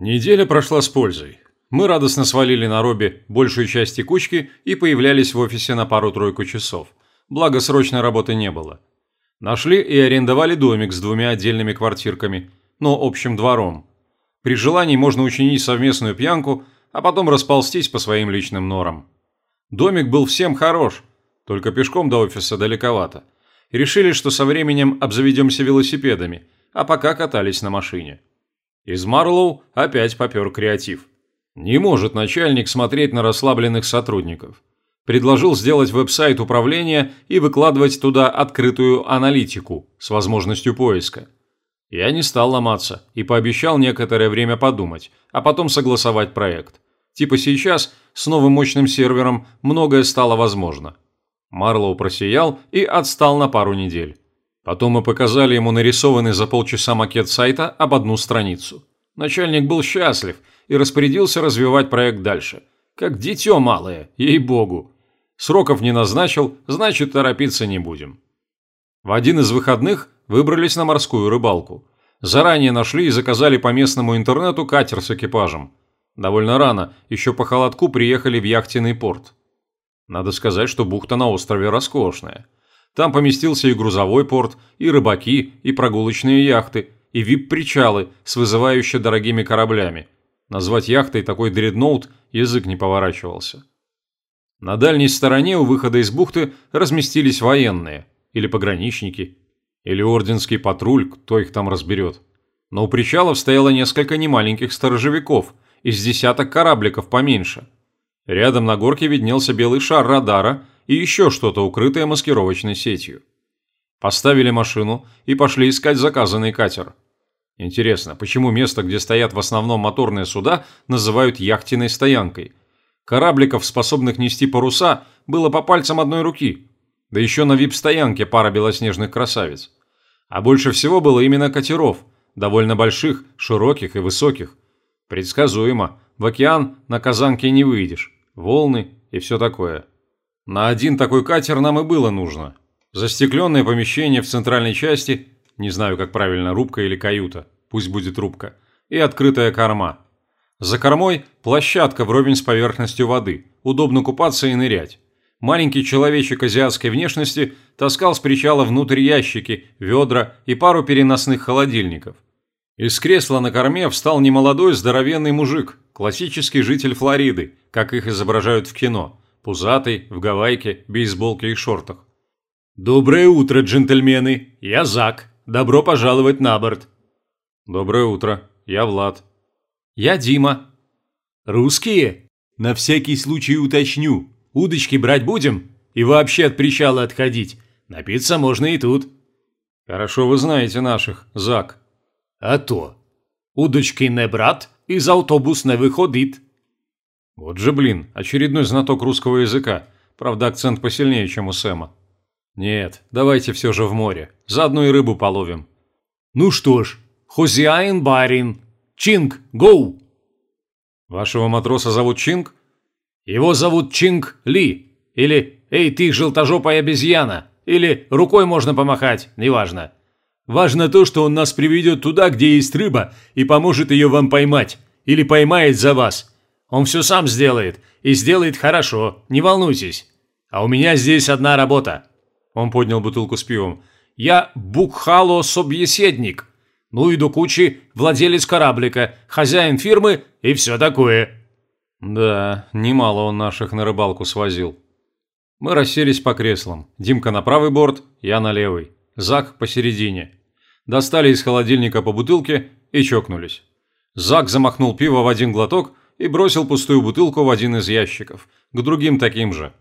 Неделя прошла с пользой. Мы радостно свалили на Робби большую часть текучки и появлялись в офисе на пару-тройку часов. Благо, срочной работы не было. Нашли и арендовали домик с двумя отдельными квартирками, но общим двором. При желании можно учинить совместную пьянку, а потом расползтись по своим личным норам. Домик был всем хорош, только пешком до офиса далековато. Решили, что со временем обзаведемся велосипедами, а пока катались на машине. Из Марлоу опять попер креатив. Не может начальник смотреть на расслабленных сотрудников. Предложил сделать веб-сайт управления и выкладывать туда открытую аналитику с возможностью поиска. Я не стал ломаться и пообещал некоторое время подумать, а потом согласовать проект. Типа сейчас с новым мощным сервером многое стало возможно. Марлоу просиял и отстал на пару недель. Потом мы показали ему нарисованный за полчаса макет сайта об одну страницу. Начальник был счастлив и распорядился развивать проект дальше. Как дитё малое, ей-богу. Сроков не назначил, значит торопиться не будем. В один из выходных выбрались на морскую рыбалку. Заранее нашли и заказали по местному интернету катер с экипажем. Довольно рано, еще по холодку приехали в яхтенный порт. Надо сказать, что бухта на острове роскошная. Там поместился и грузовой порт, и рыбаки, и прогулочные яхты, и вип-причалы с вызывающе дорогими кораблями. Назвать яхтой такой дредноут язык не поворачивался. На дальней стороне у выхода из бухты разместились военные, или пограничники, или орденский патруль, кто их там разберет. Но у причалов стояло несколько немаленьких сторожевиков, из десяток корабликов поменьше. Рядом на горке виднелся белый шар радара и еще что-то, укрытое маскировочной сетью. Поставили машину и пошли искать заказанный катер. Интересно, почему место, где стоят в основном моторные суда, называют яхтенной стоянкой? Корабликов, способных нести паруса, было по пальцам одной руки. Да еще на вип-стоянке пара белоснежных красавиц. А больше всего было именно катеров, довольно больших, широких и высоких. Предсказуемо, в океан на казанке не выйдешь, волны и все такое. На один такой катер нам и было нужно. Застекленное помещение в центральной части, не знаю, как правильно, рубка или каюта, пусть будет рубка, и открытая корма. За кормой площадка вровень с поверхностью воды, удобно купаться и нырять. Маленький человечек азиатской внешности таскал с причала внутрь ящики, ведра и пару переносных холодильников. Из кресла на корме встал немолодой здоровенный мужик, классический житель Флориды, как их изображают в кино, пузатый, в гавайке, бейсболке и шортах. «Доброе утро, джентльмены! Я Зак. Добро пожаловать на борт!» «Доброе утро. Я Влад». «Я Дима». «Русские?» «На всякий случай уточню. Удочки брать будем? И вообще от причала отходить. Напиться можно и тут». «Хорошо вы знаете наших, Зак». «А то. Удочки не брат, из автобус не выходит». Вот же блин, очередной знаток русского языка. Правда, акцент посильнее, чем у Сэма. «Нет, давайте все же в море. Заодно и рыбу половим». «Ну что ж, хозяин барин. Чинг, гоу!» «Вашего матроса зовут Чинг?» «Его зовут Чинг Ли. Или «Эй, ты, желтожопая обезьяна!» Или «Рукой можно помахать», неважно. Важно то, что он нас приведет туда, где есть рыба, и поможет ее вам поймать. Или поймает за вас. Он все сам сделает. И сделает хорошо, не волнуйтесь. А у меня здесь одна работа. Он поднял бутылку с пивом. «Я Букхало-собеседник. Ну и до кучи владелец кораблика, хозяин фирмы и все такое». Да, немало он наших на рыбалку свозил. Мы расселись по креслам. Димка на правый борт, я на левый. Зак посередине. Достали из холодильника по бутылке и чокнулись. Зак замахнул пиво в один глоток и бросил пустую бутылку в один из ящиков, к другим таким же.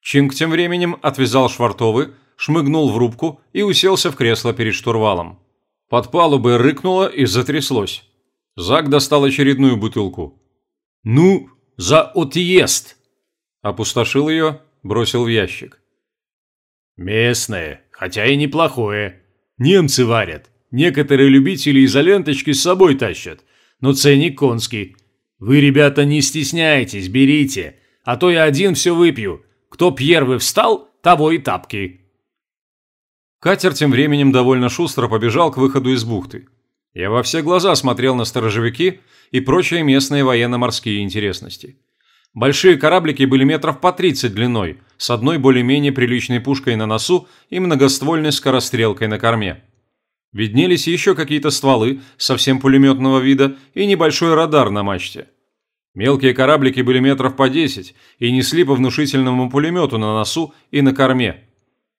Чинг тем временем отвязал швартовы, шмыгнул в рубку и уселся в кресло перед штурвалом. Под палубой рыкнуло и затряслось. Зак достал очередную бутылку. «Ну, за отъезд!» Опустошил ее, бросил в ящик. «Местное, хотя и неплохое. Немцы варят. Некоторые любители изоленточки с собой тащат, но ценник конский. Вы, ребята, не стесняйтесь, берите, а то я один все выпью. Кто первый встал, того и тапки. Катер тем временем довольно шустро побежал к выходу из бухты. Я во все глаза смотрел на сторожевики и прочие местные военно-морские интересности. Большие кораблики были метров по 30 длиной, с одной более-менее приличной пушкой на носу и многоствольной скорострелкой на корме. Виднелись еще какие-то стволы, совсем пулеметного вида, и небольшой радар на мачте. Мелкие кораблики были метров по 10 и несли по внушительному пулемету на носу и на корме.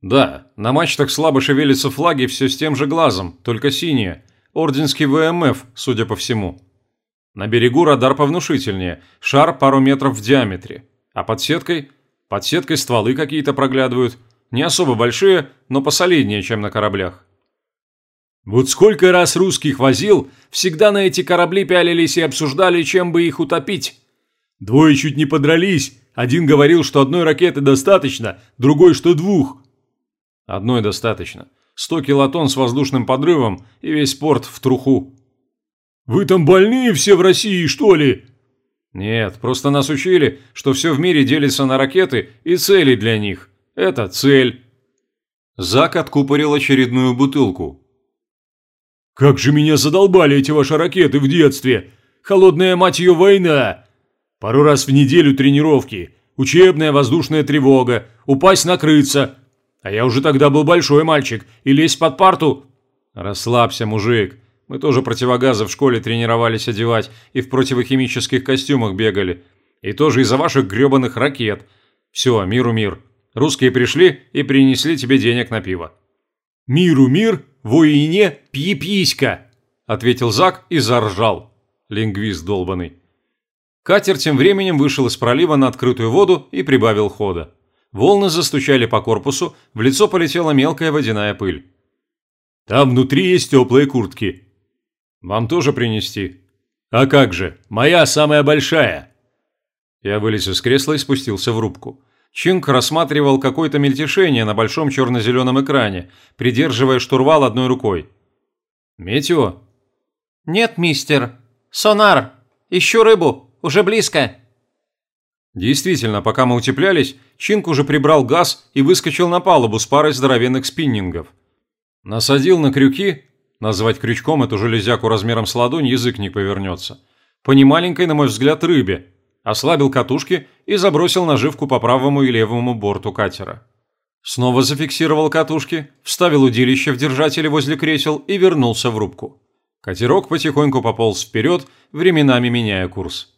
Да, на мачтах слабо шевелятся флаги все с тем же глазом, только синие. Орденский ВМФ, судя по всему. На берегу радар повнушительнее, шар пару метров в диаметре. А под сеткой? Под сеткой стволы какие-то проглядывают. Не особо большие, но посолиднее, чем на кораблях. Вот сколько раз русских возил, всегда на эти корабли пялились и обсуждали, чем бы их утопить. Двое чуть не подрались. Один говорил, что одной ракеты достаточно, другой, что двух. Одной достаточно. Сто килотонн с воздушным подрывом и весь порт в труху. Вы там больные все в России, что ли? Нет, просто нас учили, что все в мире делится на ракеты и цели для них. Это цель. Зак откупорил очередную бутылку. Как же меня задолбали эти ваши ракеты в детстве. Холодная мать ее война. Пару раз в неделю тренировки. Учебная воздушная тревога. Упасть накрыться. А я уже тогда был большой мальчик. И лезть под парту... Расслабься, мужик. Мы тоже противогазы в школе тренировались одевать и в противохимических костюмах бегали. И тоже из-за ваших гребаных ракет. Все, миру мир. Русские пришли и принесли тебе денег на пиво. Миру мир, войне пьеписька, ответил Зак и заржал. Лингвист долбанный. Катер тем временем вышел из пролива на открытую воду и прибавил хода. Волны застучали по корпусу, в лицо полетела мелкая водяная пыль. «Там внутри есть теплые куртки», вам тоже принести? А как же, моя самая большая. Я вылез из кресла и спустился в рубку. Чинг рассматривал какое-то мельтешение на большом черно-зеленом экране, придерживая штурвал одной рукой. «Метео?» «Нет, мистер. Сонар. Ищу рыбу. Уже близко». Действительно, пока мы утеплялись, Чинг уже прибрал газ и выскочил на палубу с парой здоровенных спиннингов. Насадил на крюки Назвать крючком эту железяку размером с ладонь язык не повернется. По немаленькой, на мой взгляд, рыбе. Ослабил катушки и забросил наживку по правому и левому борту катера. Снова зафиксировал катушки, вставил удилище в держателе возле кресел и вернулся в рубку. Катерок потихоньку пополз вперед, временами меняя курс.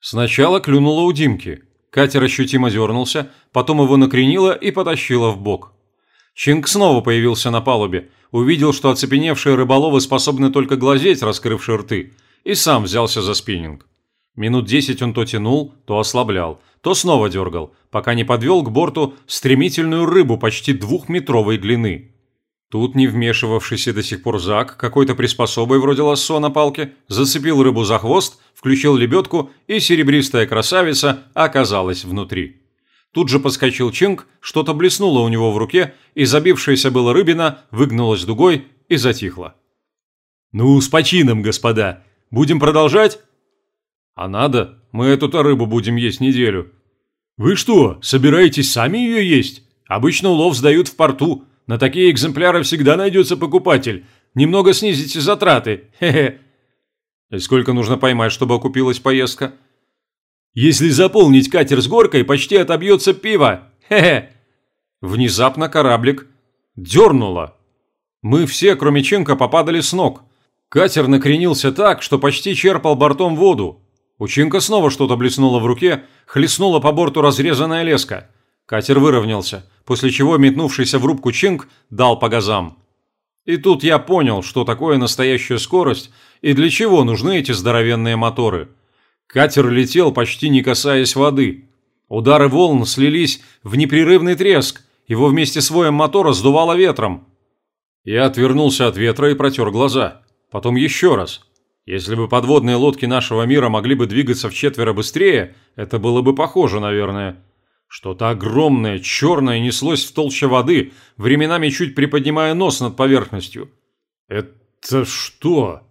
Сначала клюнуло у Димки. Катер ощутимо дернулся, потом его накренило и потащило в бок. Чинг снова появился на палубе, увидел, что оцепеневшие рыболовы способны только глазеть, раскрывшие рты, и сам взялся за спиннинг. Минут десять он то тянул, то ослаблял, то снова дергал, пока не подвел к борту стремительную рыбу почти двухметровой длины. Тут не вмешивавшийся до сих пор Зак, какой-то приспособой вроде лассо на палке, зацепил рыбу за хвост, включил лебедку, и серебристая красавица оказалась внутри. Тут же подскочил Чинг, что-то блеснуло у него в руке, и забившаяся была рыбина выгнулась дугой и затихла. «Ну, с почином, господа. Будем продолжать?» «А надо. Мы эту-то рыбу будем есть неделю». «Вы что, собираетесь сами ее есть? Обычно улов сдают в порту. На такие экземпляры всегда найдется покупатель. Немного снизите затраты. Хе-хе». «И сколько нужно поймать, чтобы окупилась поездка?» Если заполнить катер с горкой, почти отобьется пиво. Хе-хе. Внезапно кораблик дернуло. Мы все, кроме Ченка, попадали с ног. Катер накренился так, что почти черпал бортом воду. У Ченка снова что-то блеснуло в руке, хлестнула по борту разрезанная леска. Катер выровнялся, после чего метнувшийся в рубку Ченк дал по газам. И тут я понял, что такое настоящая скорость и для чего нужны эти здоровенные моторы – Катер летел, почти не касаясь воды. Удары волн слились в непрерывный треск, его вместе с воем мотора сдувало ветром. Я отвернулся от ветра и протер глаза. Потом еще раз. Если бы подводные лодки нашего мира могли бы двигаться в четверо быстрее, это было бы похоже, наверное. Что-то огромное, черное неслось в толще воды, временами чуть приподнимая нос над поверхностью. Это что?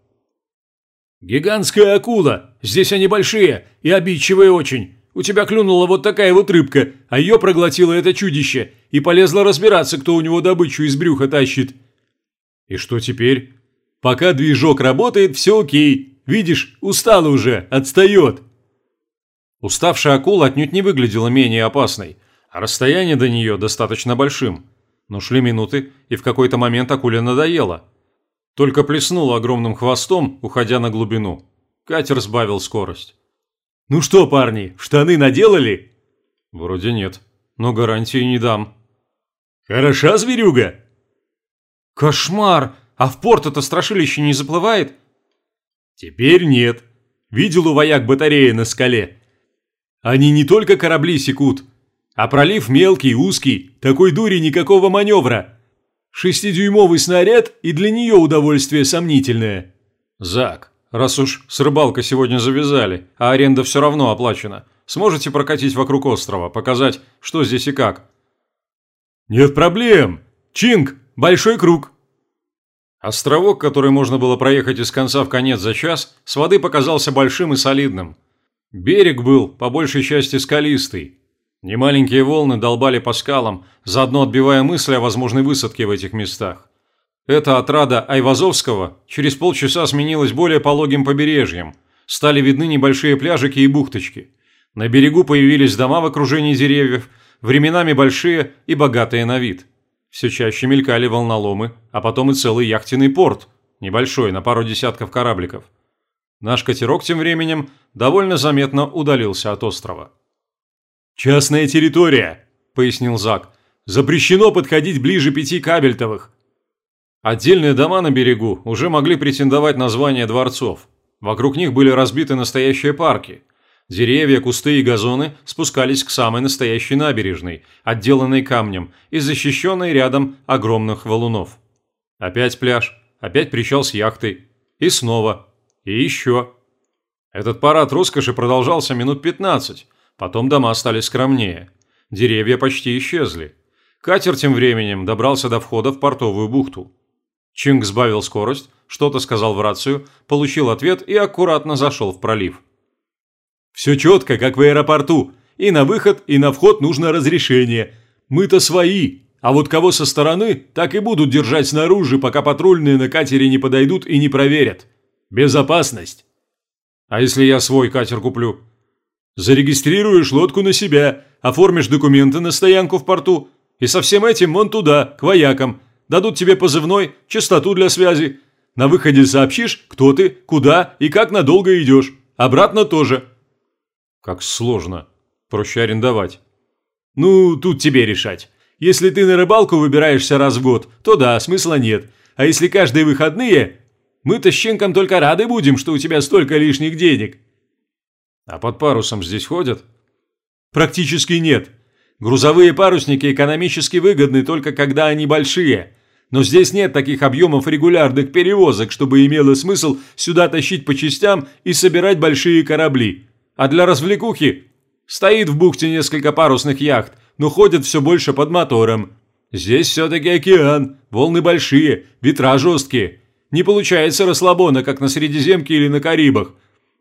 «Гигантская акула! Здесь они большие и обидчивые очень. У тебя клюнула вот такая вот рыбка, а ее проглотило это чудище и полезла разбираться, кто у него добычу из брюха тащит». «И что теперь?» Пока движок работает, все окей. Видишь, устала уже, отстает. Уставшая акула отнюдь не выглядела менее опасной, а расстояние до нее достаточно большим. Но шли минуты, и в какой-то момент акуле надоело. Только плеснула огромным хвостом, уходя на глубину. Катер сбавил скорость. «Ну что, парни, штаны наделали?» «Вроде нет, но гарантии не дам». «Хороша зверюга?» «Кошмар! А в порт это страшилище не заплывает?» «Теперь нет. Видел у вояк батареи на скале. Они не только корабли секут, а пролив мелкий, узкий, такой дури никакого маневра. Шестидюймовый снаряд и для нее удовольствие сомнительное». «Зак, раз уж с рыбалкой сегодня завязали, а аренда все равно оплачена, сможете прокатить вокруг острова, показать, что здесь и как?» «Нет проблем. Чинг, большой круг». Островок, который можно было проехать из конца в конец за час, с воды показался большим и солидным. Берег был, по большей части, скалистый. Немаленькие волны долбали по скалам, заодно отбивая мысли о возможной высадке в этих местах. Эта отрада Айвазовского через полчаса сменилась более пологим побережьем. Стали видны небольшие пляжики и бухточки. На берегу появились дома в окружении деревьев, временами большие и богатые на вид. Все чаще мелькали волноломы, а потом и целый яхтенный порт, небольшой, на пару десятков корабликов. Наш катерок тем временем довольно заметно удалился от острова. «Частная территория», – пояснил Зак. «Запрещено подходить ближе пяти кабельтовых». Отдельные дома на берегу уже могли претендовать на звание дворцов. Вокруг них были разбиты настоящие парки, Деревья, кусты и газоны спускались к самой настоящей набережной, отделанной камнем и защищенной рядом огромных валунов. Опять пляж, опять причал с яхтой. И снова. И еще. Этот парад роскоши продолжался минут 15. Потом дома стали скромнее. Деревья почти исчезли. Катер тем временем добрался до входа в портовую бухту. Чинг сбавил скорость, что-то сказал в рацию, получил ответ и аккуратно зашел в пролив. Все четко, как в аэропорту. И на выход, и на вход нужно разрешение. Мы-то свои, а вот кого со стороны, так и будут держать снаружи, пока патрульные на катере не подойдут и не проверят. Безопасность. А если я свой катер куплю? Зарегистрируешь лодку на себя, оформишь документы на стоянку в порту и со всем этим вон туда, к воякам. Дадут тебе позывной, частоту для связи. На выходе сообщишь, кто ты, куда и как надолго идешь. Обратно тоже. Как сложно. Проще арендовать. Ну, тут тебе решать. Если ты на рыбалку выбираешься раз в год, то да, смысла нет. А если каждые выходные, мы-то с Щенком только рады будем, что у тебя столько лишних денег. А под парусом здесь ходят? Практически нет. Грузовые парусники экономически выгодны только когда они большие. Но здесь нет таких объемов регулярных перевозок, чтобы имело смысл сюда тащить по частям и собирать большие корабли. А для развлекухи стоит в бухте несколько парусных яхт, но ходят все больше под мотором. Здесь все-таки океан, волны большие, ветра жесткие. Не получается расслабона, как на Средиземке или на Карибах.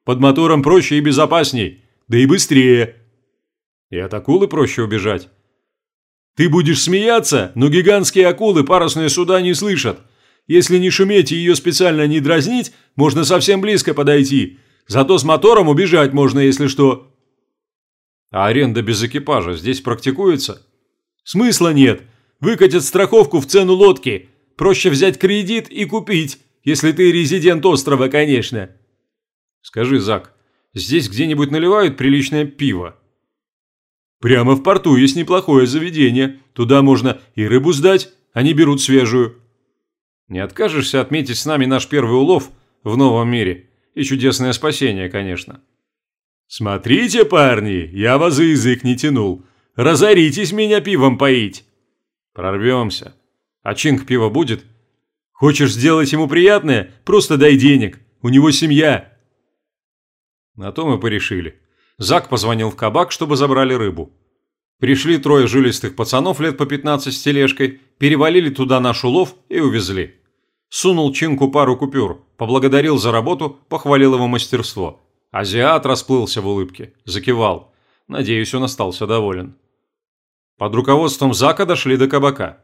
Под мотором проще и безопасней, да и быстрее. И от акулы проще убежать. Ты будешь смеяться, но гигантские акулы парусные суда не слышат. Если не шуметь и ее специально не дразнить, можно совсем близко подойти – Зато с мотором убежать можно, если что. А аренда без экипажа здесь практикуется? Смысла нет. Выкатят страховку в цену лодки. Проще взять кредит и купить, если ты резидент острова, конечно. Скажи, Зак, здесь где-нибудь наливают приличное пиво? Прямо в порту есть неплохое заведение. Туда можно и рыбу сдать, они берут свежую. Не откажешься отметить с нами наш первый улов в новом мире? И чудесное спасение, конечно. «Смотрите, парни, я вас за язык не тянул. Разоритесь меня пивом поить!» «Прорвемся. А Чинг пиво будет?» «Хочешь сделать ему приятное? Просто дай денег. У него семья». На то мы порешили. Зак позвонил в кабак, чтобы забрали рыбу. Пришли трое жилистых пацанов лет по 15 с тележкой, перевалили туда наш улов и увезли. Сунул Чинку пару купюр, поблагодарил за работу, похвалил его мастерство. Азиат расплылся в улыбке, закивал. Надеюсь, он остался доволен. Под руководством Зака дошли до кабака.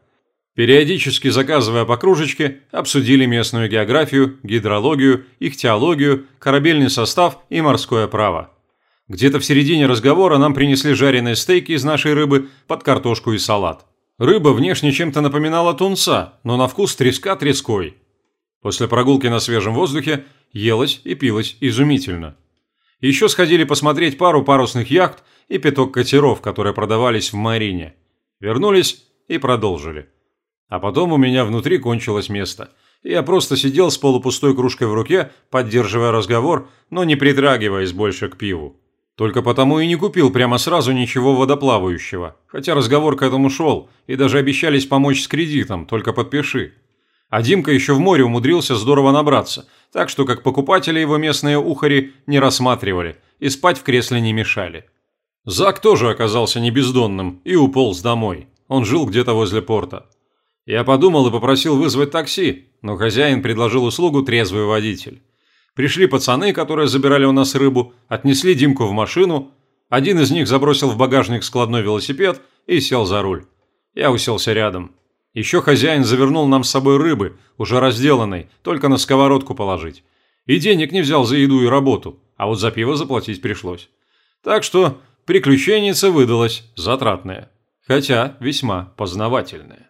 Периодически заказывая по кружечке, обсудили местную географию, гидрологию, ихтиологию, корабельный состав и морское право. Где-то в середине разговора нам принесли жареные стейки из нашей рыбы под картошку и салат. Рыба внешне чем-то напоминала тунца, но на вкус треска треской. После прогулки на свежем воздухе елось и пилось изумительно. Еще сходили посмотреть пару парусных яхт и пяток катеров, которые продавались в Марине. Вернулись и продолжили. А потом у меня внутри кончилось место. Я просто сидел с полупустой кружкой в руке, поддерживая разговор, но не притрагиваясь больше к пиву. Только потому и не купил прямо сразу ничего водоплавающего, хотя разговор к этому шел, и даже обещались помочь с кредитом, только подпиши. А Димка еще в море умудрился здорово набраться, так что как покупатели его местные ухари не рассматривали и спать в кресле не мешали. Зак тоже оказался не бездонным и уполз домой. Он жил где-то возле порта. Я подумал и попросил вызвать такси, но хозяин предложил услугу трезвый водитель. Пришли пацаны, которые забирали у нас рыбу, отнесли Димку в машину. Один из них забросил в багажник складной велосипед и сел за руль. Я уселся рядом. Еще хозяин завернул нам с собой рыбы, уже разделанной, только на сковородку положить. И денег не взял за еду и работу, а вот за пиво заплатить пришлось. Так что приключенница выдалась затратная, хотя весьма познавательная.